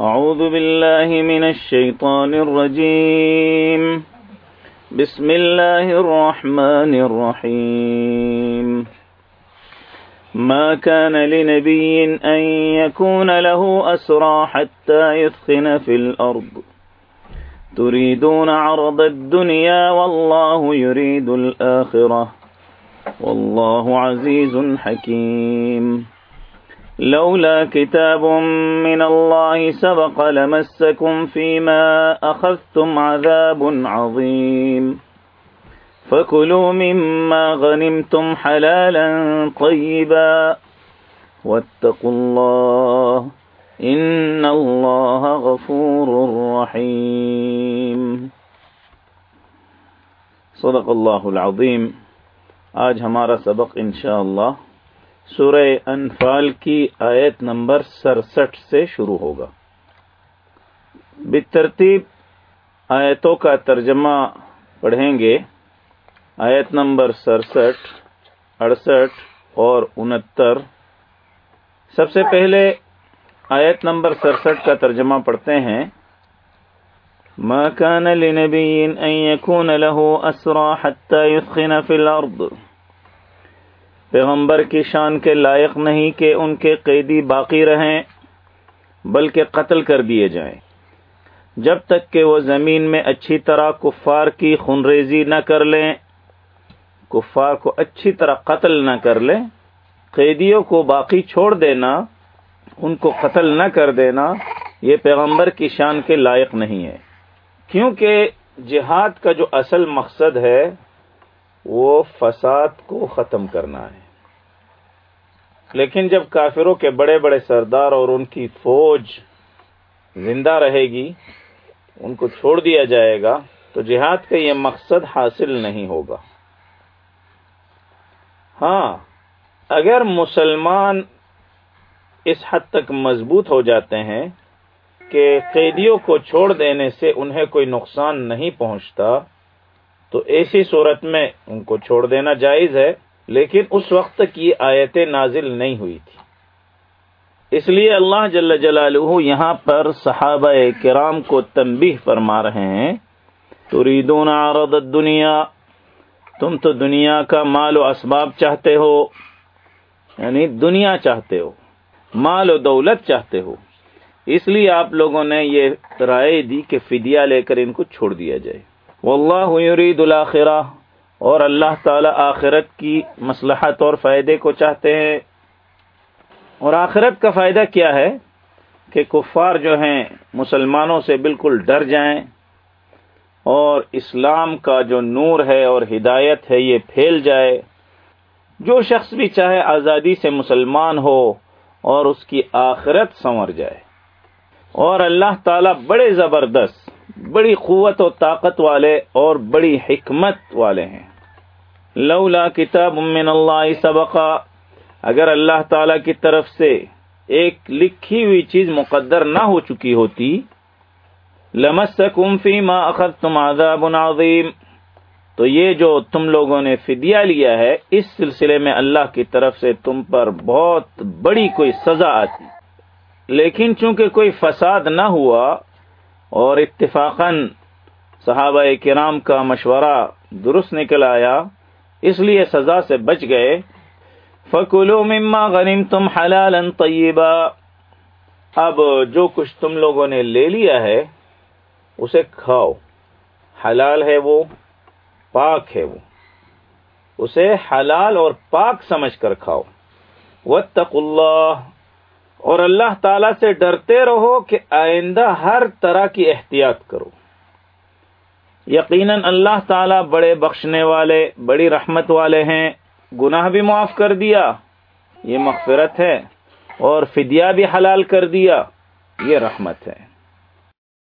أعوذ بالله من الشيطان الرجيم. بسم الله الرحمن الرحيم. ما كان لنبي أن يكون له أسرى حتى يثخن في الأرض. تريدون عرض الدنيا والله يريد الآخرة. والله عزيز حكيم. لولا كتاب من الله سبق لمسكم فيما أخذتم عذاب عظيم. فكلوا مما غنمتم حلالا طيبا. واتقوا الله إن الله غفور رحيم. صدق الله العظيم. آج ہمارا سبق انشاءاللہ سورہ انفال کی آیت نمبر سڑسٹھ سے شروع ہوگا۔ بترتیب آیتوں کا ترجمہ پڑھیں گے۔ آیت نمبر سڑسٹھ اڑسٹھ اور انہتر۔ سب سے پہلے آیت نمبر سڑسٹھ کا ترجمہ پڑھتے ہیں۔ ما كان لنبي أن يكون له أسرى حتى يثخن في الأرض۔ پیغمبر کی شان کے لائق نہیں کہ ان کے قیدی باقی رہیں، بلکہ قتل کر دیے جائیں۔ جب تک کہ وہ زمین میں اچھی طرح کفار کی خنریزی نہ کر لیں، کفار کو اچھی طرح قتل نہ کر لیں، قیدیوں کو باقی چھوڑ دینا، ان کو قتل نہ کر دینا، یہ پیغمبر کی شان کے لائق نہیں ہے۔ کیونکہ جہاد کا جو اصل مقصد ہے وہ فساد کو ختم کرنا ہے۔ لیکن جب کافروں کے بڑے بڑے سردار اور ان کی فوج زندہ رہے گی، ان کو چھوڑ دیا جائے گا، تو جہاد کا یہ مقصد حاصل نہیں ہوگا۔ ہاں اگر مسلمان اس حد تک مضبوط ہو جاتے ہیں کہ قیدیوں کو چھوڑ دینے سے انہیں کوئی نقصان نہیں پہنچتا تو ایسی صورت میں ان کو چھوڑ دینا جائز ہے، لیکن اس وقت کی آیتیں نازل نہیں ہوئی تھی۔ اس لیے اللہ جل جلالہ یہاں پر صحابہ کرام کو تنبیہ فرما رہے ہیں، تریدون عرض الدنیا تم تو دنیا کا مال و اسباب چاہتے ہو یعنی دنیا چاہتے ہو، مال و دولت چاہتے ہو۔ اس لیے آپ لوگوں نے یہ رائے دی کہ فدیہ لے کر ان کو چھوڑ دیا جائے۔ واللہ یرید الاخرہ اور اللہ تعالی آخرت کی مصلحت اور فائدے کو چاہتے ہیں اور آخرت کا فائدہ کیا ہے کہ کفار جو ہیں مسلمانوں سے بالکل ڈر جائیں اور اسلام کا جو نور ہے اور ہدایت ہے یہ پھیل جائے جو شخص بھی چاہے آزادی سے مسلمان ہو اور اس کی آخرت سنور جائے اور اللہ تعالی بڑے زبردست بڑی قوت و طاقت والے اور بڑی حکمت والے ہیں۔ لولا کتاب من اللہ سبقا، اگر اللہ تعالی کی طرف سے ایک لکھی ہوئی چیز مقدر نہ ہو چکی ہوتی، لمسکم فیما اخذتم عذاب عظیم۔ تو یہ جو تم لوگوں نے فدیہ لیا ہے، اس سلسلے میں اللہ کی طرف سے تم پر بہت بڑی کوئی سزا آتی۔ لیکن چونکہ کوئی فساد نہ ہوا اور اتفاقاً صحابہ کرام کا مشورہ درست نکل آیا، اس لیے سزا سے بچ گئے۔ فکلو مما غنیم تم حلال طیبہ اب جو کچھ تم لوگوں نے لے لیا ہے، اسے کھاؤ۔ حلال ہے وہ، پاک ہے وہ۔ اسے حلال اور پاک سمجھ کر کھاؤ۔ وتق اللہ۔ اور اللہ تعالی سے ڈرتے رہو کہ آئندہ ہر طرح کی احتیاط کرو۔ یقیناً اللہ تعالی بڑے بخشنے والے، بڑی رحمت والے ہیں۔ گناہ بھی معاف کر دیا، یہ مغفرت ہے۔ اور فدیہ بھی حلال کر دیا، یہ رحمت ہے۔